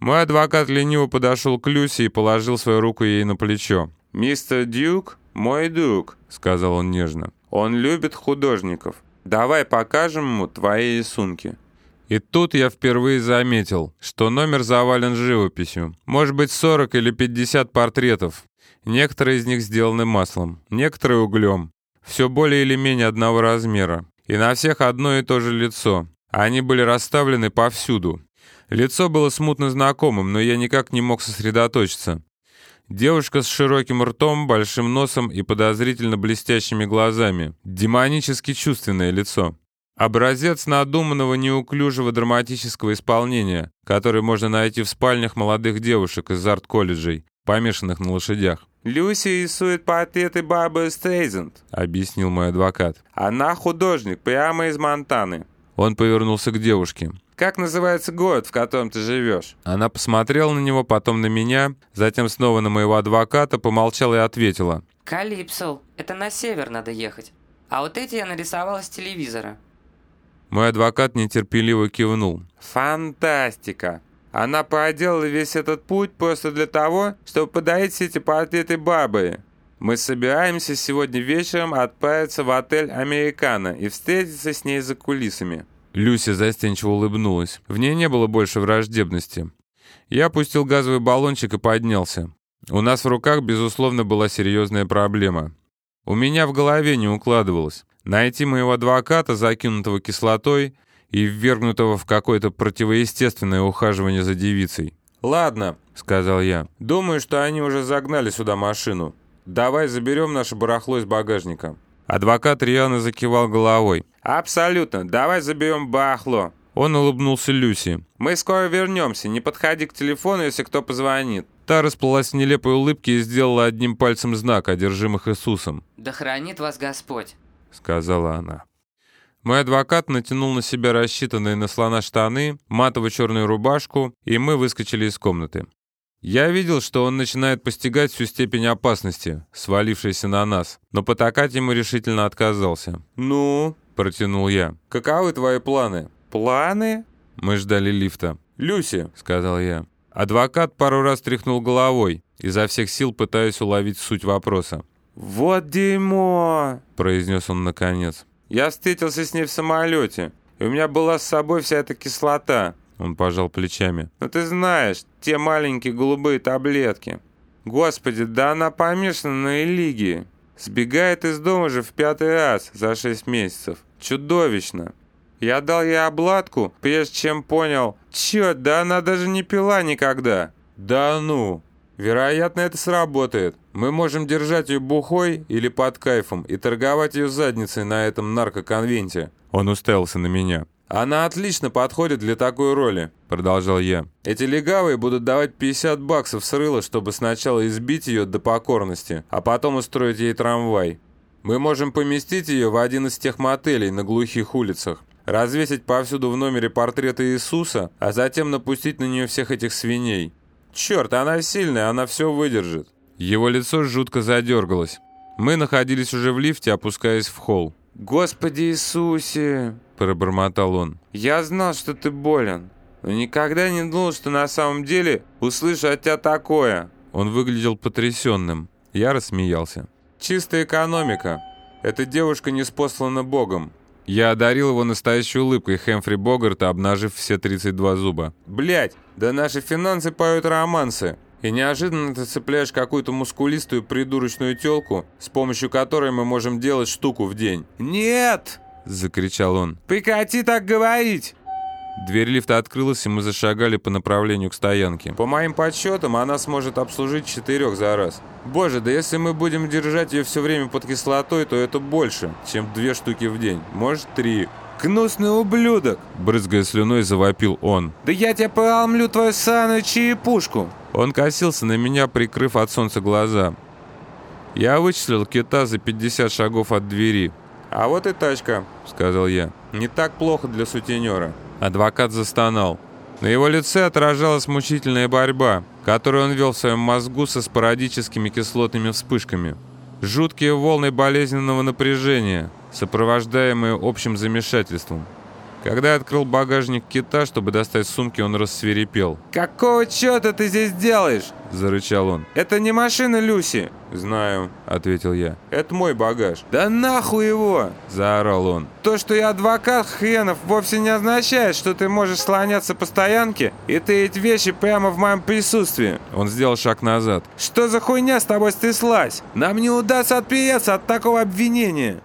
Мой адвокат лениво подошел к Люси и положил свою руку ей на плечо. «Мистер Дюк, мой друг», — сказал он нежно. «Он любит художников. Давай покажем ему твои рисунки». И тут я впервые заметил, что номер завален живописью. Может быть, 40 или 50 портретов. Некоторые из них сделаны маслом, некоторые углем. Все более или менее одного размера. И на всех одно и то же лицо. Они были расставлены повсюду. Лицо было смутно знакомым, но я никак не мог сосредоточиться. Девушка с широким ртом, большим носом и подозрительно блестящими глазами. Демонически чувственное лицо. Образец надуманного неуклюжего драматического исполнения, который можно найти в спальнях молодых девушек из арт-колледжей, помешанных на лошадях. «Люси рисует портреты Барбары Стрейзенд», — объяснил мой адвокат. «Она художник, прямо из Монтаны». Он повернулся к девушке. «Как называется город, в котором ты живешь?» Она посмотрела на него, потом на меня, затем снова на моего адвоката, помолчала и ответила. «Калипсо. Это на север надо ехать. А вот эти я нарисовала с телевизора». Мой адвокат нетерпеливо кивнул. «Фантастика! Она проделала весь этот путь просто для того, чтобы подарить все эти портреты бабы. Мы собираемся сегодня вечером отправиться в отель «Американо» и встретиться с ней за кулисами». Люся застенчиво улыбнулась. В ней не было больше враждебности. Я опустил газовый баллончик и поднялся. У нас в руках, безусловно, была серьезная проблема. У меня в голове не укладывалось. Найти моего адвоката, закинутого кислотой и ввергнутого в какое-то противоестественное ухаживание за девицей. «Ладно», — сказал я. «Думаю, что они уже загнали сюда машину. Давай заберем наше барахло из багажника». Адвокат Риана закивал головой. «Абсолютно. Давай заберем барахло». Он улыбнулся Люси. «Мы скоро вернемся. Не подходи к телефону, если кто позвонит». Та расплылась в нелепой улыбке и сделала одним пальцем знак, одержимых Иисусом. «Да хранит вас Господь». — сказала она. Мой адвокат натянул на себя рассчитанные на слона штаны, матово-черную рубашку, и мы выскочили из комнаты. Я видел, что он начинает постигать всю степень опасности, свалившейся на нас, но потакать ему решительно отказался. «Ну?» — протянул я. «Каковы твои планы?» «Планы?» Мы ждали лифта. «Люси!» — сказал я. Адвокат пару раз тряхнул головой, изо всех сил пытаясь уловить суть вопроса. «Вот дерьмо!» — произнес он наконец. «Я встретился с ней в самолете, и у меня была с собой вся эта кислота». Он пожал плечами. «Ну ты знаешь, те маленькие голубые таблетки. Господи, да она помешана на элигии. Сбегает из дома же в пятый раз за шесть месяцев. Чудовищно. Я дал ей обладку, прежде чем понял, черт, да она даже не пила никогда. Да ну!» Вероятно, это сработает. Мы можем держать ее бухой или под кайфом и торговать ее задницей на этом наркоконвенте. Он уставился на меня. «Она отлично подходит для такой роли», — продолжал я. «Эти легавые будут давать 50 баксов с рыла, чтобы сначала избить ее до покорности, а потом устроить ей трамвай. Мы можем поместить ее в один из тех мотелей на глухих улицах, развесить повсюду в номере портреты Иисуса, а затем напустить на нее всех этих свиней. «Черт, она сильная, она все выдержит». Его лицо жутко задергалось. Мы находились уже в лифте, опускаясь в холл. «Господи Иисусе!» – пробормотал он. «Я знал, что ты болен, но никогда не думал, что на самом деле услышу от тебя такое». Он выглядел потрясенным. Я рассмеялся. «Чистая экономика. Эта девушка не спослана Богом. Я одарил его настоящей улыбкой Хэмфри Богарта, обнажив все 32 зуба. Блять, да наши финансы поют романсы. И неожиданно ты цепляешь какую-то мускулистую придурочную телку, с помощью которой мы можем делать штуку в день. «Нет!» – закричал он. «Прекрати так говорить!» Дверь лифта открылась, и мы зашагали по направлению к стоянке. По моим подсчетам, она сможет обслужить четырех за раз. Боже, да если мы будем держать ее все время под кислотой, то это больше, чем две штуки в день. Может, три. «Гнусный ублюдок!» Брызгая слюной, завопил он. «Да я тебе проломлю твою саную черепушку!» Он косился на меня, прикрыв от солнца глаза. Я вычислил кита за 50 шагов от двери. «А вот и тачка», — сказал я. «Не так плохо для сутенера». Адвокат застонал. На его лице отражалась мучительная борьба, которую он вел в своем мозгу со спорадическими кислотными вспышками. Жуткие волны болезненного напряжения, сопровождаемые общим замешательством. Когда я открыл багажник кита, чтобы достать сумки, он рассверепел. «Какого черта ты здесь делаешь?» – зарычал он. «Это не машина Люси!» «Знаю», — ответил я. «Это мой багаж». «Да нахуй его!» — заорал он. «То, что я адвокат хренов, вовсе не означает, что ты можешь слоняться по стоянке и таить вещи прямо в моем присутствии». Он сделал шаг назад. «Что за хуйня с тобой стряслась? Нам не удастся отпереться от такого обвинения!»